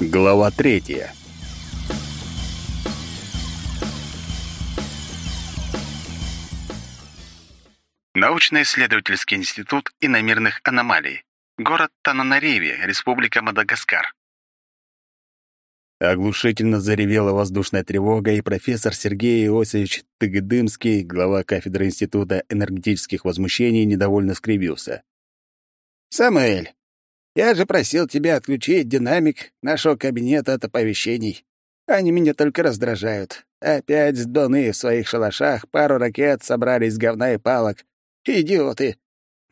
Глава третья. Научно-исследовательский институт иномирных аномалий. Город Тананариве, Республика Мадагаскар. Оглушительно заревела воздушная тревога, и профессор Сергей Иосифович Тыгдымский, глава кафедры Института энергетических возмущений, недовольно скривился. «Самуэль, я же просил тебя отключить динамик нашего кабинета от оповещений. Они меня только раздражают. Опять сдоны в своих шалашах, пару ракет собрали из говна и палок. Идиоты!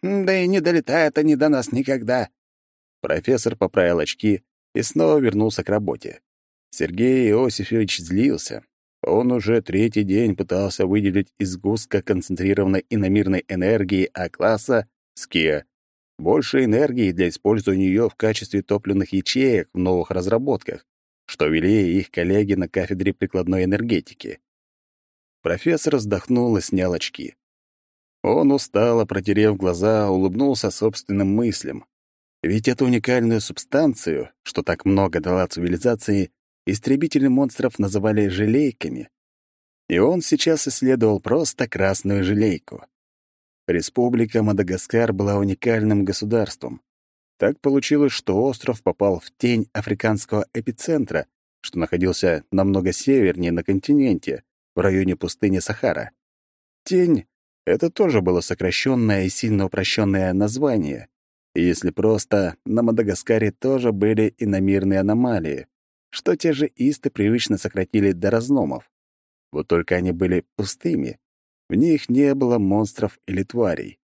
Да и не долетают они до нас никогда». Профессор поправил очки и снова вернулся к работе. Сергей Иосифович злился. Он уже третий день пытался выделить из густко концентрированной иномирной энергии А-класса СКИА больше энергии для использования ее в качестве топливных ячеек в новых разработках, что вели их коллеги на кафедре прикладной энергетики. Профессор вздохнул и снял очки. Он устало, протерев глаза, улыбнулся собственным мыслям. Ведь эту уникальную субстанцию, что так много дала цивилизации, истребители монстров называли желейками. И он сейчас исследовал просто красную желейку. Республика Мадагаскар была уникальным государством. Так получилось, что остров попал в тень африканского эпицентра, что находился намного севернее на континенте, в районе пустыни Сахара. Тень — это тоже было сокращенное и сильно упрощенное название. И если просто, на Мадагаскаре тоже были иномирные аномалии, что те же исты привычно сократили до разномов. Вот только они были пустыми, в них не было монстров или тварей.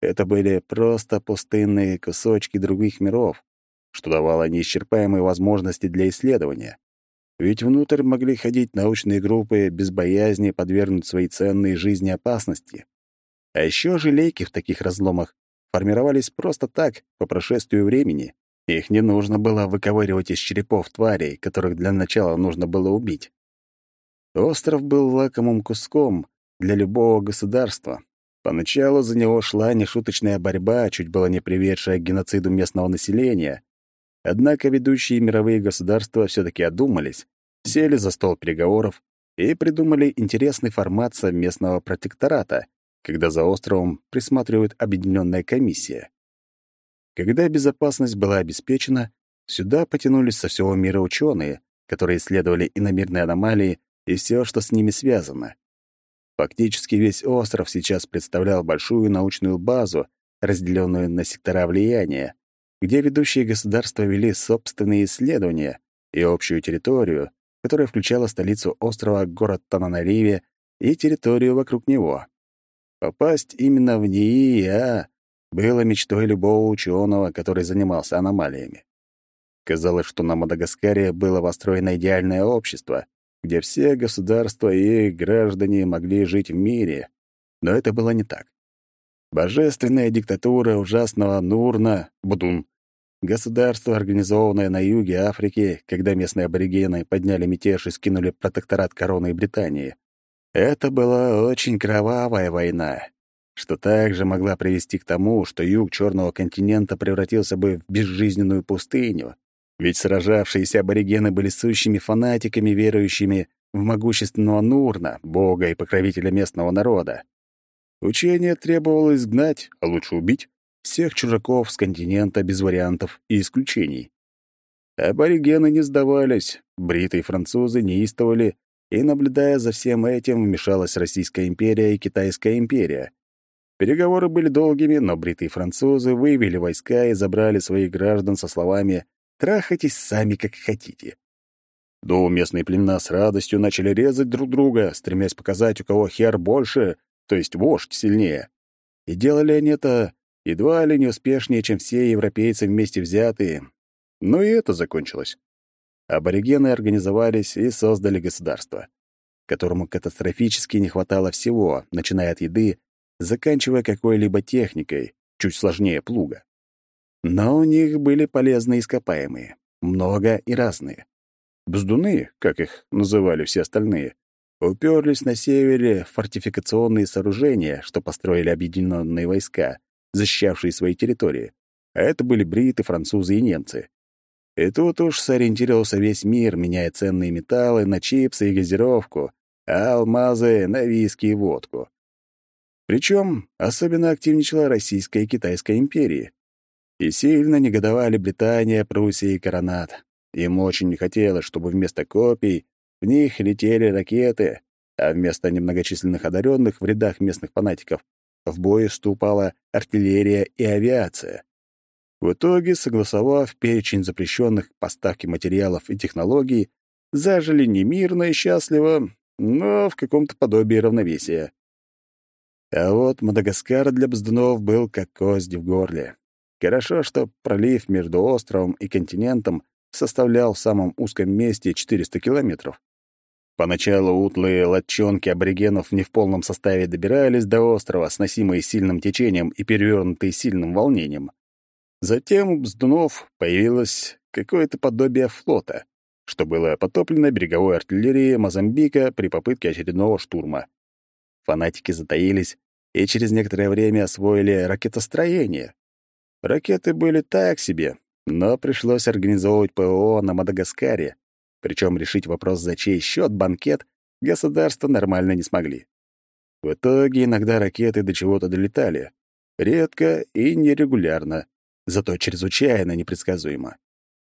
Это были просто пустынные кусочки других миров, что давало неисчерпаемые возможности для исследования. Ведь внутрь могли ходить научные группы без боязни подвергнуть свои ценные жизни опасности. А еще желейки в таких разломах формировались просто так, по прошествию времени. Их не нужно было выковыривать из черепов тварей, которых для начала нужно было убить. Остров был лакомым куском, для любого государства. Поначалу за него шла нешуточная борьба, чуть было не приведшая к геноциду местного населения. Однако ведущие мировые государства все таки одумались, сели за стол переговоров и придумали интересный формат совместного протектората, когда за островом присматривает объединенная комиссия. Когда безопасность была обеспечена, сюда потянулись со всего мира ученые, которые исследовали иномирные аномалии и все, что с ними связано. Фактически весь остров сейчас представлял большую научную базу, разделенную на сектора влияния, где ведущие государства вели собственные исследования и общую территорию, которая включала столицу острова город Тананариве и территорию вокруг него. Попасть именно в НИИА было мечтой любого ученого, который занимался аномалиями. Казалось, что на Мадагаскаре было построено идеальное общество, где все государства и их граждане могли жить в мире. Но это было не так. Божественная диктатура ужасного Нурна, Будун, государство, организованное на юге Африки, когда местные аборигены подняли мятеж и скинули протекторат короны Британии. Это была очень кровавая война, что также могла привести к тому, что юг Черного континента превратился бы в безжизненную пустыню, ведь сражавшиеся аборигены были сущими фанатиками, верующими в могущественного Нурна, бога и покровителя местного народа. Учение требовало изгнать, а лучше убить, всех чужаков с континента без вариантов и исключений. Аборигены не сдавались, бритые французы неистовали, и, наблюдая за всем этим, вмешалась Российская империя и Китайская империя. Переговоры были долгими, но бритые французы вывели войска и забрали своих граждан со словами Трахайтесь сами, как хотите. До местные племена с радостью начали резать друг друга, стремясь показать, у кого хер больше, то есть вождь сильнее. И делали они это едва ли не успешнее, чем все европейцы вместе взятые. Но и это закончилось. Аборигены организовались и создали государство, которому катастрофически не хватало всего, начиная от еды, заканчивая какой-либо техникой, чуть сложнее плуга. Но у них были полезные ископаемые, много и разные. Бздуны, как их называли все остальные, уперлись на севере в фортификационные сооружения, что построили объединенные войска, защищавшие свои территории. А это были бриты, французы и немцы. И тут уж сориентировался весь мир, меняя ценные металлы на чипсы и газировку, а алмазы — на виски и водку. Причем особенно активничала Российская и Китайская империи. И сильно негодовали Британия, Пруссия и Коронат. Им очень не хотелось, чтобы вместо копий в них летели ракеты, а вместо немногочисленных одаренных в рядах местных фанатиков в бой вступала артиллерия и авиация. В итоге, согласовав перечень запрещенных поставки материалов и технологий, зажили не мирно и счастливо, но в каком-то подобии равновесия. А вот Мадагаскар для бздунов был как кость в горле. Хорошо, что пролив между островом и континентом составлял в самом узком месте 400 километров. Поначалу утлые лодчонки аборигенов не в полном составе добирались до острова, сносимые сильным течением и перевернутые сильным волнением. Затем у Бздунов появилось какое-то подобие флота, что было потоплено береговой артиллерией Мозамбика при попытке очередного штурма. Фанатики затаились и через некоторое время освоили ракетостроение. Ракеты были так себе, но пришлось организовывать ПО на Мадагаскаре, причем решить вопрос за чей счет банкет государства нормально не смогли. В итоге иногда ракеты до чего-то долетали. Редко и нерегулярно, зато чрезвычайно непредсказуемо.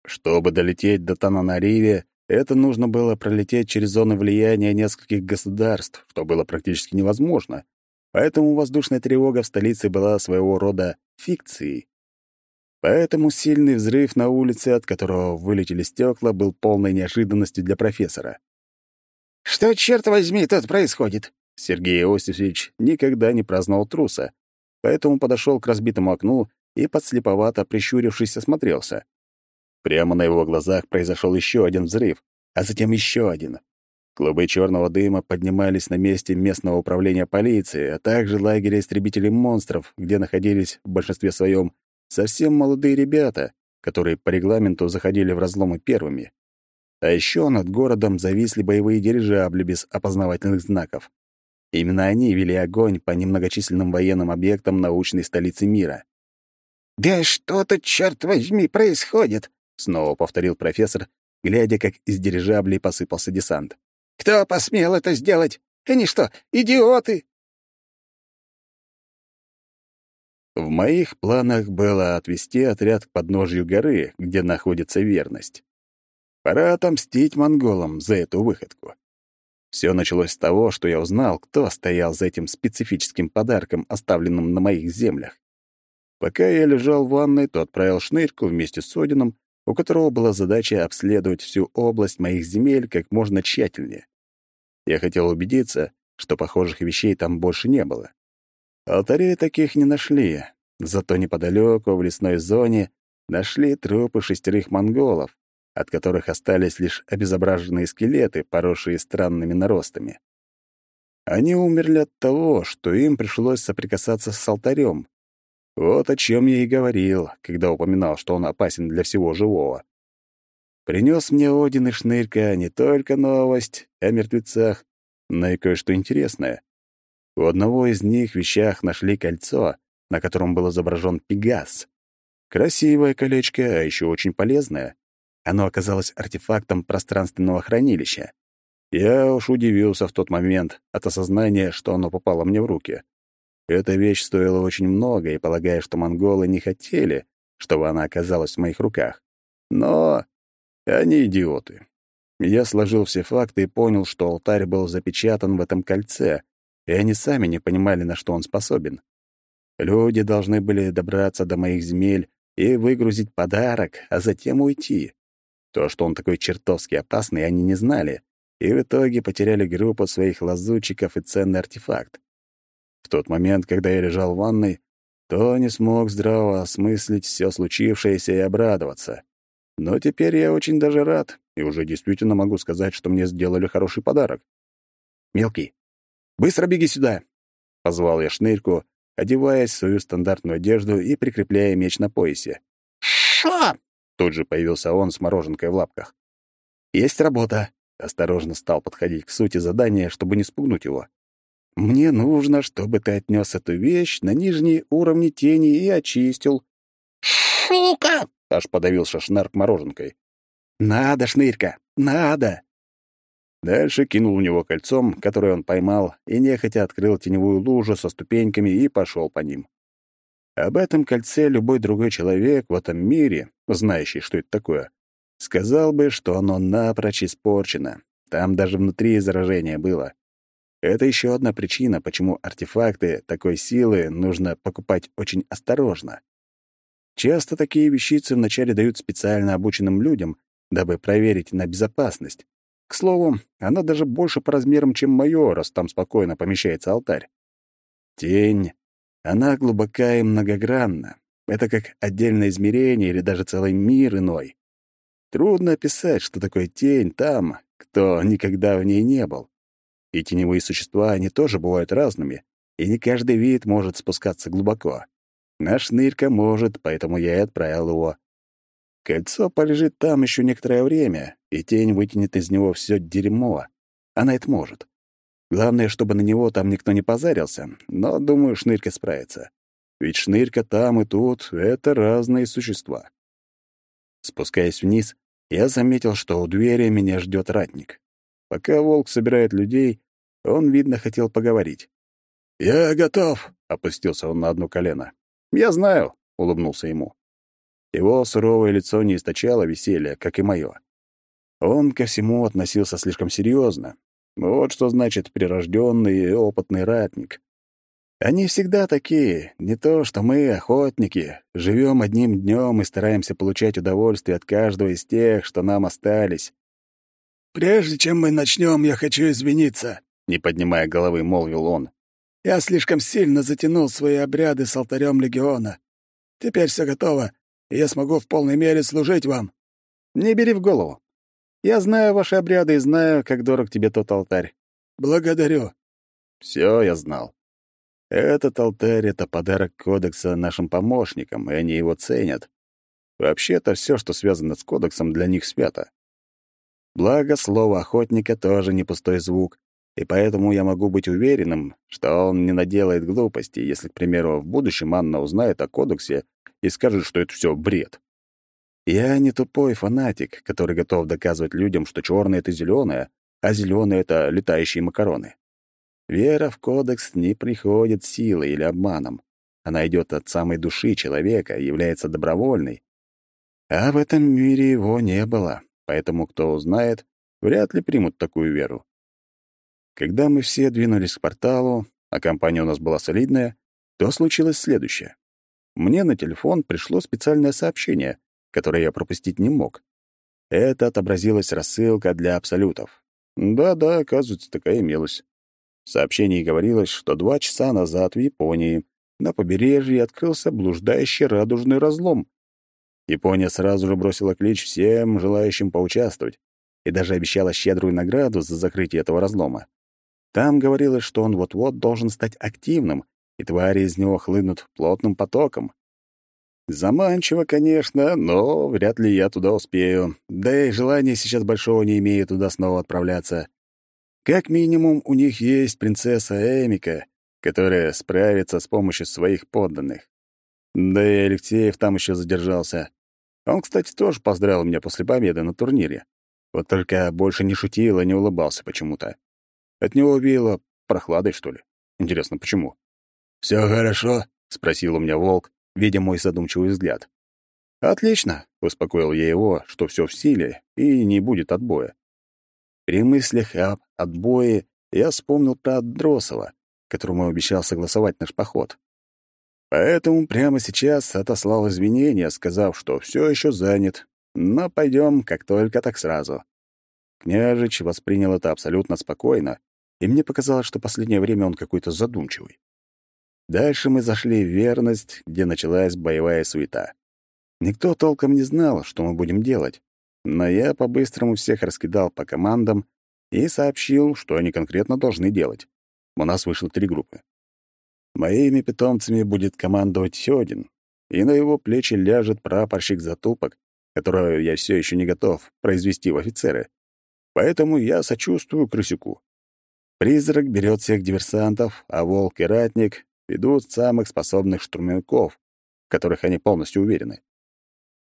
Чтобы долететь до Тананариве, это нужно было пролететь через зону влияния нескольких государств, что было практически невозможно. Поэтому воздушная тревога в столице была своего рода фикцией. Поэтому сильный взрыв на улице, от которого вылетели стекла, был полной неожиданностью для профессора. «Что, черт возьми, тут происходит?» Сергей Иосифович никогда не праздновал труса, поэтому подошел к разбитому окну и, подслеповато прищурившись, осмотрелся. Прямо на его глазах произошел еще один взрыв, а затем еще один. Клубы черного дыма поднимались на месте местного управления полиции, а также лагеря истребителей монстров, где находились в большинстве своем Совсем молодые ребята, которые по регламенту заходили в разломы первыми. А еще над городом зависли боевые дирижабли без опознавательных знаков. Именно они вели огонь по немногочисленным военным объектам научной столицы мира. «Да что тут, черт возьми, происходит?» — снова повторил профессор, глядя, как из дирижаблей посыпался десант. «Кто посмел это сделать? Они что, идиоты?» В моих планах было отвести отряд к подножью горы, где находится верность. Пора отомстить монголам за эту выходку. Все началось с того, что я узнал, кто стоял за этим специфическим подарком, оставленным на моих землях. Пока я лежал в ванной, то отправил шнырьку вместе с Одином, у которого была задача обследовать всю область моих земель как можно тщательнее. Я хотел убедиться, что похожих вещей там больше не было. Алтарей таких не нашли, зато неподалеку, в лесной зоне, нашли трупы шестерых монголов, от которых остались лишь обезображенные скелеты, поросшие странными наростами. Они умерли от того, что им пришлось соприкасаться с алтарем. Вот о чем я и говорил, когда упоминал, что он опасен для всего живого. Принес мне Один и Шнырька не только новость о мертвецах, но и кое-что интересное. У одного из них в вещах нашли кольцо, на котором был изображен Пегас. Красивое колечко, а еще очень полезное. Оно оказалось артефактом пространственного хранилища. Я уж удивился в тот момент от осознания, что оно попало мне в руки. Эта вещь стоила очень много, и полагаю, что монголы не хотели, чтобы она оказалась в моих руках. Но они идиоты. Я сложил все факты и понял, что алтарь был запечатан в этом кольце, и они сами не понимали, на что он способен. Люди должны были добраться до моих земель и выгрузить подарок, а затем уйти. То, что он такой чертовски опасный, они не знали, и в итоге потеряли группу своих лазутчиков и ценный артефакт. В тот момент, когда я лежал в ванной, то не смог здраво осмыслить все случившееся и обрадоваться. Но теперь я очень даже рад, и уже действительно могу сказать, что мне сделали хороший подарок. «Мелкий, быстро беги сюда!» — позвал я шнырьку, одеваясь в свою стандартную одежду и прикрепляя меч на поясе. «Шо?» — тут же появился он с мороженкой в лапках. «Есть работа», — осторожно стал подходить к сути задания, чтобы не спугнуть его. «Мне нужно, чтобы ты отнес эту вещь на нижние уровни тени и очистил». «Шука!» аж подавился шнарк мороженкой. «Надо, Шнырька, надо!» Дальше кинул в него кольцом, которое он поймал, и нехотя открыл теневую лужу со ступеньками и пошел по ним. Об этом кольце любой другой человек в этом мире, знающий, что это такое, сказал бы, что оно напрочь испорчено. Там даже внутри заражение было. Это еще одна причина, почему артефакты такой силы нужно покупать очень осторожно. Часто такие вещицы вначале дают специально обученным людям, дабы проверить на безопасность. К слову, она даже больше по размерам, чем моё, раз там спокойно помещается алтарь. Тень. Она глубока и многогранна. Это как отдельное измерение или даже целый мир иной. Трудно описать, что такое тень там, кто никогда в ней не был. И теневые существа, они тоже бывают разными, и не каждый вид может спускаться глубоко. Наш нырка может, поэтому я и отправил его. Кольцо полежит там еще некоторое время, и тень вытянет из него все дерьмо. Она это может. Главное, чтобы на него там никто не позарился, но, думаю, шнырька справится. Ведь шнырька там и тут — это разные существа. Спускаясь вниз, я заметил, что у двери меня ждет ратник. Пока волк собирает людей, он, видно, хотел поговорить. «Я готов», — опустился он на одно колено. «Я знаю», — улыбнулся ему. Его суровое лицо не источало веселья, как и мое. Он ко всему относился слишком серьезно. Вот что значит прирожденный и опытный ратник. Они всегда такие, не то что мы, охотники, живем одним днем и стараемся получать удовольствие от каждого из тех, что нам остались. «Прежде чем мы начнем, я хочу извиниться», — не поднимая головы, молвил он. «Я слишком сильно затянул свои обряды с алтарем легиона. Теперь все готово, и я смогу в полной мере служить вам». «Не бери в голову. Я знаю ваши обряды и знаю, как дорог тебе тот алтарь». «Благодарю». Все я знал. Этот алтарь — это подарок кодекса нашим помощникам, и они его ценят. Вообще-то все, что связано с кодексом, для них свято. Благо, слово охотника тоже не пустой звук, и поэтому я могу быть уверенным, что он не наделает глупостей, если, к примеру, в будущем Анна узнает о кодексе и скажет, что это все бред. Я не тупой фанатик, который готов доказывать людям, что черное это зеленое, а зеленое это летающие макароны. Вера в кодекс не приходит силой или обманом. Она идет от самой души человека является добровольной. А в этом мире его не было, поэтому кто узнает, вряд ли примут такую веру. Когда мы все двинулись к порталу, а компания у нас была солидная, то случилось следующее. Мне на телефон пришло специальное сообщение, которое я пропустить не мог. Это отобразилась рассылка для абсолютов. Да-да, оказывается, такая имелась. В сообщении говорилось, что два часа назад в Японии на побережье открылся блуждающий радужный разлом. Япония сразу же бросила клич всем желающим поучаствовать и даже обещала щедрую награду за закрытие этого разлома. Там говорилось, что он вот-вот должен стать активным, и твари из него хлынут плотным потоком. Заманчиво, конечно, но вряд ли я туда успею. Да и желания сейчас большого не имею туда снова отправляться. Как минимум, у них есть принцесса Эмика, которая справится с помощью своих подданных. Да и Алексеев там еще задержался. Он, кстати, тоже поздравил меня после победы на турнире. Вот только больше не шутил и не улыбался почему-то. От него веяло прохладой, что ли. Интересно, почему? Все хорошо?» — спросил у меня волк, видя мой задумчивый взгляд. «Отлично», — успокоил я его, что все в силе и не будет отбоя. При мыслях об отбое я вспомнил про Андросова, которому обещал согласовать наш поход. Поэтому прямо сейчас отослал извинения, сказав, что все еще занят, но пойдем как только, так сразу. Княжич воспринял это абсолютно спокойно, и мне показалось, что последнее время он какой-то задумчивый. Дальше мы зашли в верность, где началась боевая суета. Никто толком не знал, что мы будем делать, но я по-быстрому всех раскидал по командам и сообщил, что они конкретно должны делать. У нас вышло три группы. Моими питомцами будет командовать Сёдин, и на его плечи ляжет прапорщик затупок, которого я все еще не готов произвести в офицеры. Поэтому я сочувствую крысюку. Призрак берет всех диверсантов, а волк и ратник ведут самых способных штурмовиков, в которых они полностью уверены.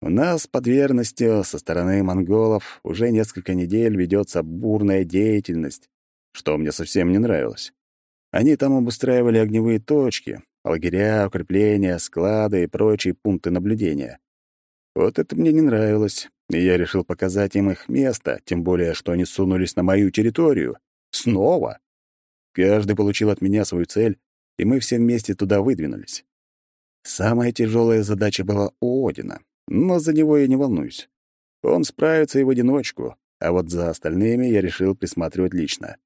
У нас под верностью со стороны монголов уже несколько недель ведется бурная деятельность, что мне совсем не нравилось. Они там обустраивали огневые точки, лагеря, укрепления, склады и прочие пункты наблюдения. Вот это мне не нравилось, и я решил показать им их место, тем более, что они сунулись на мою территорию. Снова. Каждый получил от меня свою цель, и мы все вместе туда выдвинулись. Самая тяжелая задача была у Одина, но за него я не волнуюсь. Он справится и в одиночку, а вот за остальными я решил присматривать лично.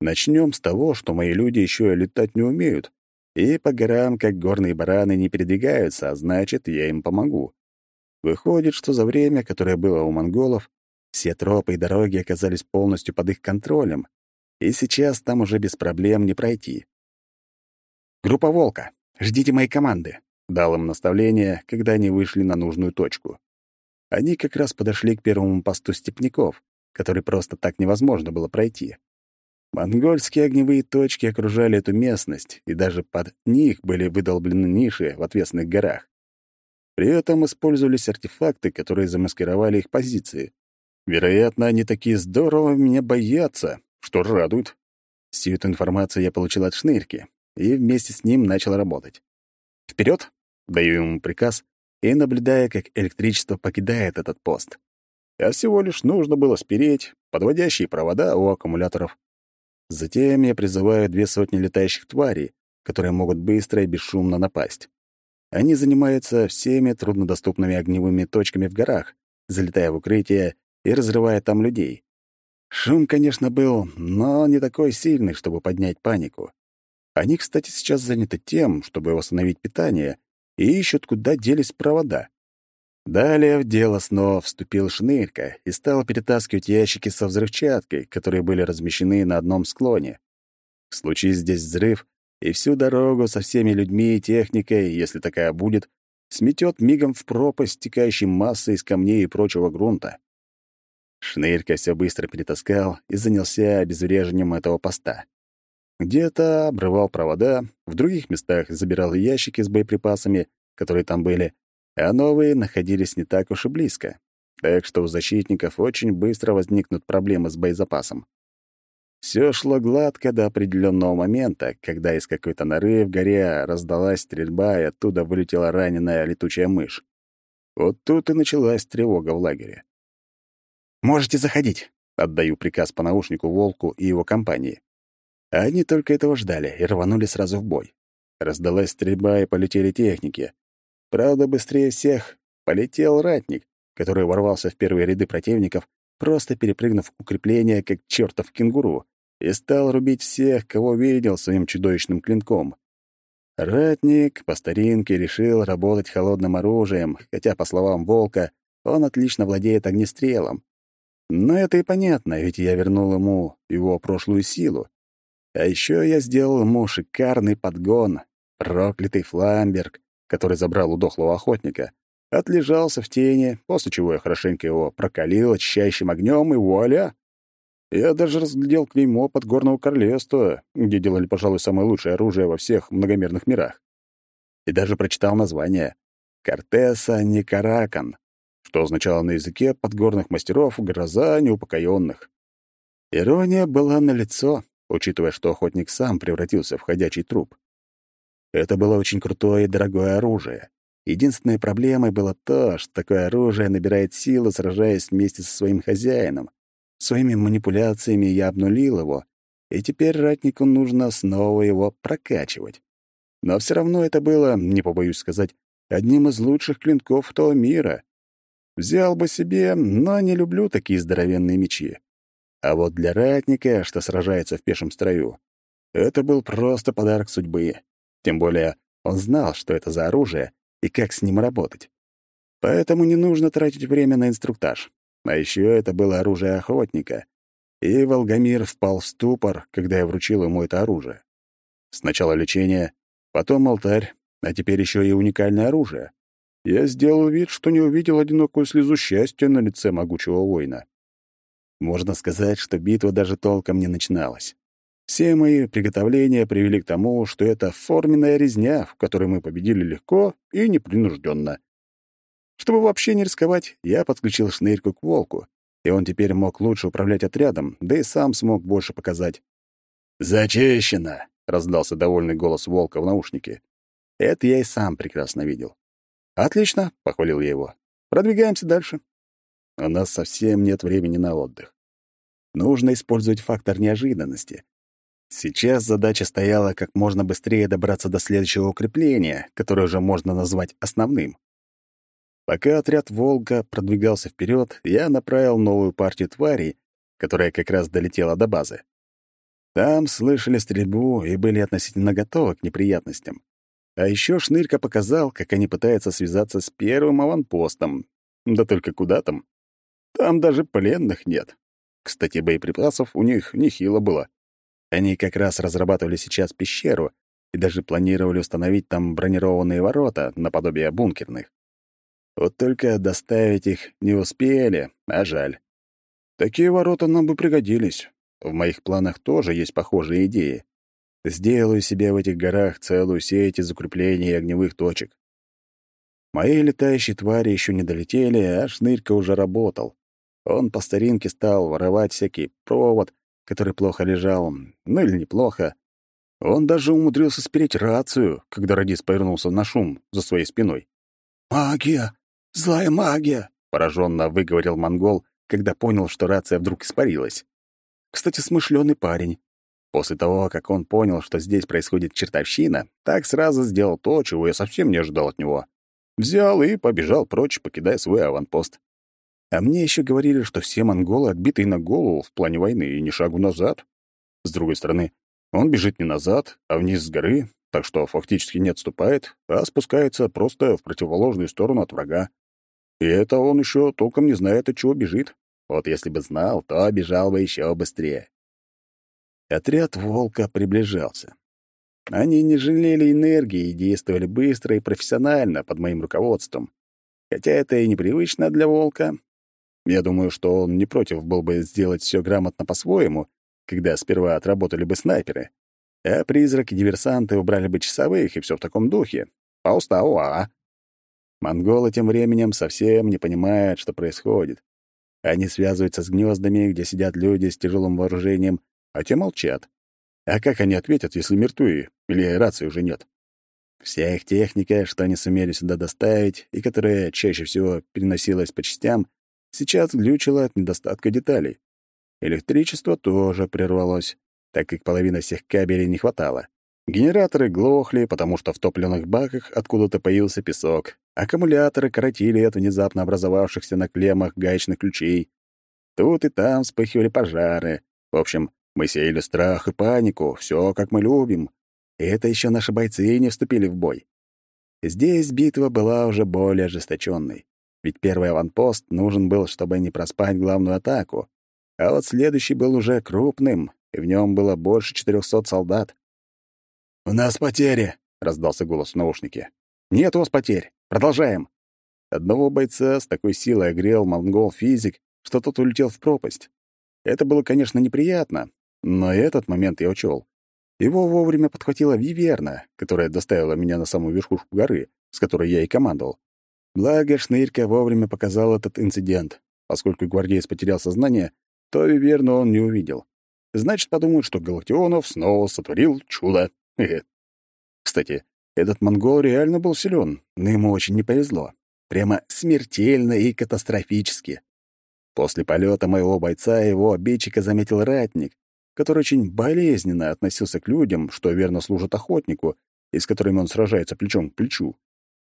Начнем с того, что мои люди еще летать не умеют, и по горам, как горные бараны, не передвигаются, а значит, я им помогу. Выходит, что за время, которое было у монголов, все тропы и дороги оказались полностью под их контролем, и сейчас там уже без проблем не пройти. «Группа «Волка», ждите моей команды», — дал им наставление, когда они вышли на нужную точку. Они как раз подошли к первому посту степняков, который просто так невозможно было пройти. Монгольские огневые точки окружали эту местность, и даже под них были выдолблены ниши в отвесных горах. При этом использовались артефакты, которые замаскировали их позиции. Вероятно, они такие здорово меня боятся, что радует. Всю эту информацию я получил от Шнырки, и вместе с ним начал работать. Вперед! даю ему приказ и наблюдая, как электричество покидает этот пост. А всего лишь нужно было спереть подводящие провода у аккумуляторов. Затем я призываю две сотни летающих тварей, которые могут быстро и бесшумно напасть. Они занимаются всеми труднодоступными огневыми точками в горах, залетая в укрытие и разрывая там людей. Шум, конечно, был, но не такой сильный, чтобы поднять панику. Они, кстати, сейчас заняты тем, чтобы восстановить питание, и ищут, куда делись провода. Далее в дело снова вступил Шнырька и стал перетаскивать ящики со взрывчаткой, которые были размещены на одном склоне. Случае здесь взрыв, и всю дорогу со всеми людьми и техникой, если такая будет, сметет мигом в пропасть, стекающей массой из камней и прочего грунта. Шнырька все быстро перетаскал и занялся обезвреживанием этого поста. Где-то обрывал провода, в других местах забирал ящики с боеприпасами, которые там были, а новые находились не так уж и близко. Так что у защитников очень быстро возникнут проблемы с боезапасом. Все шло гладко до определенного момента, когда из какой-то норы в горе раздалась стрельба, и оттуда вылетела раненая летучая мышь. Вот тут и началась тревога в лагере. «Можете заходить», — отдаю приказ по наушнику Волку и его компании. А они только этого ждали и рванули сразу в бой. Раздалась стрельба, и полетели техники. Правда, быстрее всех полетел ратник, который ворвался в первые ряды противников просто перепрыгнув укрепление, как чертов кенгуру, и стал рубить всех, кого видел своим чудовищным клинком. Ратник по старинке решил работать холодным оружием, хотя, по словам Волка, он отлично владеет огнестрелом. Но это и понятно, ведь я вернул ему его прошлую силу. А еще я сделал ему шикарный подгон, проклятый фламберг, который забрал у дохлого охотника, отлежался в тени, после чего я хорошенько его прокалил очищающим огнем, и вуаля! Я даже разглядел клеймо подгорного королевства, где делали, пожалуй, самое лучшее оружие во всех многомерных мирах. И даже прочитал название «Кортеса Никаракан», что означало на языке подгорных мастеров «гроза неупокоенных». Ирония была налицо, учитывая, что охотник сам превратился в ходячий труп. Это было очень крутое и дорогое оружие. Единственной проблемой было то, что такое оружие набирает силу, сражаясь вместе со своим хозяином. Своими манипуляциями я обнулил его, и теперь ратнику нужно снова его прокачивать. Но все равно это было, не побоюсь сказать, одним из лучших клинков того мира. Взял бы себе, но не люблю такие здоровенные мечи. А вот для ратника, что сражается в пешем строю, это был просто подарок судьбы. Тем более он знал, что это за оружие, и как с ним работать. Поэтому не нужно тратить время на инструктаж. А еще это было оружие охотника. И Волгомир впал в ступор, когда я вручил ему это оружие. Сначала лечение, потом алтарь, а теперь еще и уникальное оружие. Я сделал вид, что не увидел одинокую слезу счастья на лице могучего воина. Можно сказать, что битва даже толком не начиналась. Все мои приготовления привели к тому, что это форменная резня, в которой мы победили легко и непринужденно. Чтобы вообще не рисковать, я подключил шнырьку к волку, и он теперь мог лучше управлять отрядом, да и сам смог больше показать. «Зачищено!» — раздался довольный голос волка в наушнике. Это я и сам прекрасно видел. «Отлично!» — похвалил я его. «Продвигаемся дальше». У нас совсем нет времени на отдых. Нужно использовать фактор неожиданности. Сейчас задача стояла как можно быстрее добраться до следующего укрепления, которое уже можно назвать основным. Пока отряд «Волга» продвигался вперед, я направил новую партию тварей, которая как раз долетела до базы. Там слышали стрельбу и были относительно готовы к неприятностям. А еще Шнырька показал, как они пытаются связаться с первым аванпостом. Да только куда там? Там даже пленных нет. Кстати, боеприпасов у них нехило было. Они как раз разрабатывали сейчас пещеру и даже планировали установить там бронированные ворота наподобие бункерных. Вот только доставить их не успели, а жаль. Такие ворота нам бы пригодились. В моих планах тоже есть похожие идеи. Сделаю себе в этих горах целую сеть из укреплений и огневых точек. Мои летающие твари еще не долетели, а шнырька уже работал. Он по старинке стал воровать всякий провод, который плохо лежал, ну или неплохо. Он даже умудрился спереть рацию, когда радист повернулся на шум за своей спиной. «Магия! Злая магия!» — пораженно выговорил монгол, когда понял, что рация вдруг испарилась. Кстати, смышленый парень. После того, как он понял, что здесь происходит чертовщина, так сразу сделал то, чего я совсем не ожидал от него. Взял и побежал прочь, покидая свой аванпост. А мне еще говорили, что все монголы отбитые на голову в плане войны и ни шагу назад. С другой стороны, он бежит не назад, а вниз с горы, так что фактически не отступает, а спускается просто в противоположную сторону от врага. И это он еще толком не знает, от чего бежит. Вот если бы знал, то бежал бы еще быстрее. Отряд волка приближался. Они не жалели энергии и действовали быстро и профессионально под моим руководством. Хотя это и непривычно для волка. Я думаю, что он не против был бы сделать все грамотно по-своему, когда сперва отработали бы снайперы, а призраки-диверсанты убрали бы часовых и все в таком духе. По уставу, а? Монголы тем временем совсем не понимают, что происходит. Они связываются с гнездами, где сидят люди с тяжелым вооружением, а те молчат. А как они ответят, если мертвые или рации уже нет? Вся их техника, что они сумели сюда доставить и которая чаще всего переносилась по частям, сейчас глючила от недостатка деталей. Электричество тоже прервалось, так как половина всех кабелей не хватало. Генераторы глохли, потому что в топливных баках откуда-то появился песок. Аккумуляторы коротили от внезапно образовавшихся на клеммах гаечных ключей. Тут и там вспыхивали пожары. В общем, мы сеяли страх и панику, все как мы любим. И это еще наши бойцы не вступили в бой. Здесь битва была уже более ожесточенной. Ведь первый аванпост нужен был, чтобы не проспать главную атаку. А вот следующий был уже крупным, и в нем было больше 400 солдат. «У нас потери!» — раздался голос в наушнике. «Нет у вас потерь. Продолжаем!» Одного бойца с такой силой огрел монгол-физик, что тот улетел в пропасть. Это было, конечно, неприятно, но этот момент я учел. Его вовремя подхватила Виверна, которая доставила меня на самую верхушку горы, с которой я и командовал. Благо, Шнырька вовремя показал этот инцидент. Поскольку гвардеец потерял сознание, то Виверну он не увидел. Значит, подумают, что Галактионов снова сотворил чудо. Кстати, этот монгол реально был силен, но ему очень не повезло. Прямо смертельно и катастрофически. После полета моего бойца его обидчика заметил ратник, который очень болезненно относился к людям, что верно служат охотнику, и с которыми он сражается плечом к плечу.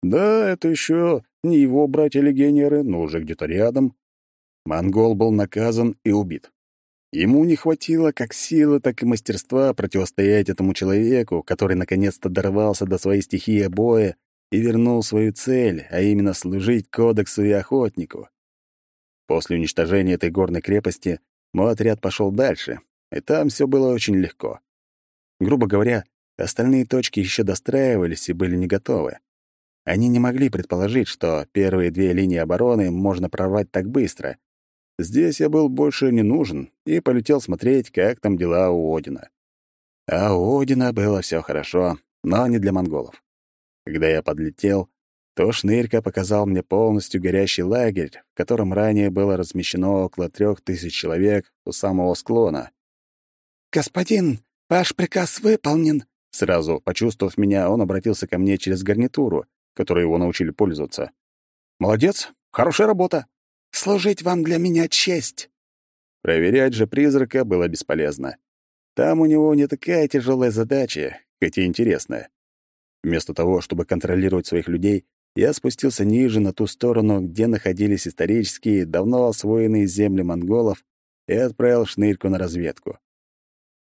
Да, это еще не его братья-легионеры, но уже где-то рядом. Монгол был наказан и убит. Ему не хватило как силы, так и мастерства противостоять этому человеку, который наконец-то дорвался до своей стихии боя и вернул свою цель, а именно служить кодексу и охотнику. После уничтожения этой горной крепости мой отряд пошел дальше, и там все было очень легко. Грубо говоря, остальные точки еще достраивались и были не готовы. Они не могли предположить, что первые две линии обороны можно прорвать так быстро, Здесь я был больше не нужен и полетел смотреть, как там дела у Одина. А у Одина было все хорошо, но не для монголов. Когда я подлетел, то Шнырька показал мне полностью горящий лагерь, в котором ранее было размещено около трех тысяч человек у самого склона. «Господин, ваш приказ выполнен!» Сразу почувствовав меня, он обратился ко мне через гарнитуру, которой его научили пользоваться. «Молодец! Хорошая работа!» «Служить вам для меня честь!» Проверять же призрака было бесполезно. Там у него не такая тяжелая задача, хоть и интересная. Вместо того, чтобы контролировать своих людей, я спустился ниже, на ту сторону, где находились исторические, давно освоенные земли монголов, и отправил шнырьку на разведку.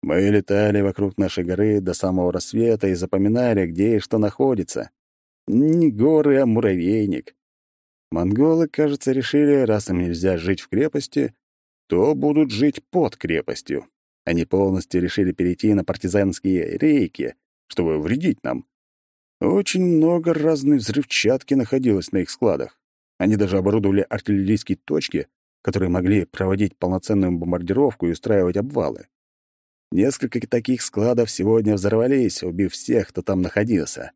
Мы летали вокруг нашей горы до самого рассвета и запоминали, где и что находится. Не горы, а муравейник. Монголы, кажется, решили, раз им нельзя жить в крепости, то будут жить под крепостью. Они полностью решили перейти на партизанские рейки, чтобы вредить нам. Очень много разной взрывчатки находилось на их складах. Они даже оборудовали артиллерийские точки, которые могли проводить полноценную бомбардировку и устраивать обвалы. Несколько таких складов сегодня взорвались, убив всех, кто там находился.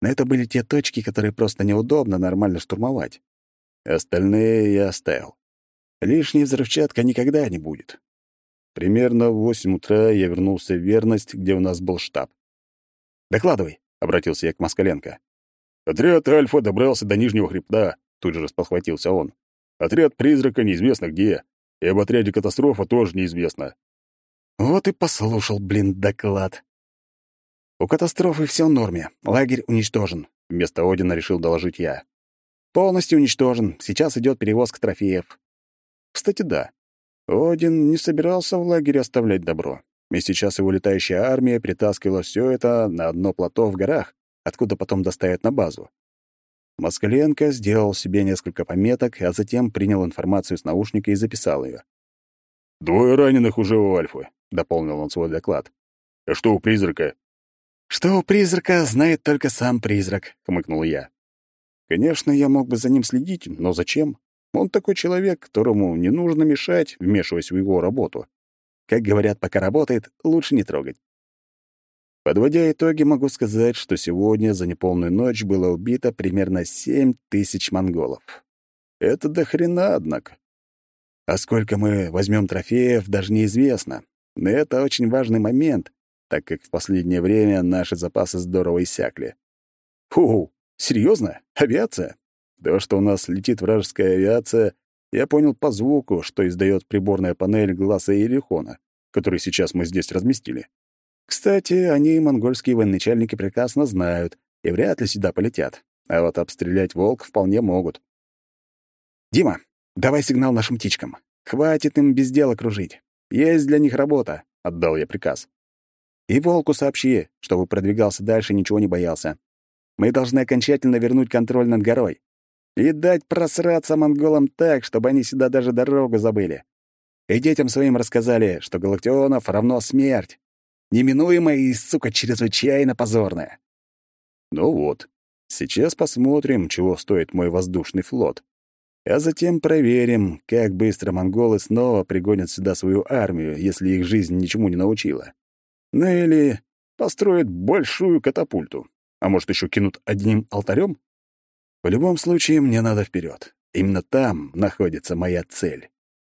Но это были те точки, которые просто неудобно нормально штурмовать. Остальные я оставил. Лишней взрывчатка никогда не будет. Примерно в восемь утра я вернулся в Верность, где у нас был штаб. «Докладывай», — обратился я к Москаленко. «Отряд Альфа добрался до Нижнего хребта», — тут же спохватился он. «Отряд призрака неизвестно где, и об отряде катастрофа тоже неизвестно». Вот и послушал, блин, доклад. У катастрофы все в норме, лагерь уничтожен. Вместо Одина решил доложить я. Полностью уничтожен, сейчас идет перевозка трофеев. Кстати, да. Один не собирался в лагере оставлять добро. И сейчас его летающая армия притаскивала все это на одно плато в горах, откуда потом доставят на базу. Москаленко сделал себе несколько пометок, а затем принял информацию с наушника и записал ее. «Двое раненых уже у Альфы», — дополнил он свой доклад. «А что у призрака?» «Что у призрака, знает только сам призрак», — хмыкнул я. «Конечно, я мог бы за ним следить, но зачем? Он такой человек, которому не нужно мешать, вмешиваясь в его работу. Как говорят, пока работает, лучше не трогать. Подводя итоги, могу сказать, что сегодня за неполную ночь было убито примерно семь тысяч монголов. Это до хрена, однако. А сколько мы возьмем трофеев, даже неизвестно. Но это очень важный момент, так как в последнее время наши запасы здорово иссякли. Фу, серьезно? Авиация? То, что у нас летит вражеская авиация, я понял по звуку, что издает приборная панель глаза Иерихона, который сейчас мы здесь разместили. Кстати, они, монгольские военачальники, прекрасно знают и вряд ли сюда полетят. А вот обстрелять волк вполне могут. «Дима, давай сигнал нашим птичкам. Хватит им без дела кружить. Есть для них работа», — отдал я приказ. «И волку сообщи, чтобы продвигался дальше, ничего не боялся. Мы должны окончательно вернуть контроль над горой и дать просраться монголам так, чтобы они сюда даже дорогу забыли. И детям своим рассказали, что Галактионов равно смерть. Неминуемая и, сука, чрезвычайно позорная. Ну вот, сейчас посмотрим, чего стоит мой воздушный флот. А затем проверим, как быстро монголы снова пригонят сюда свою армию, если их жизнь ничему не научила. Ну или построят большую катапульту. А может, еще кинут одним алтарем? В любом случае, мне надо вперед. Именно там находится моя цель.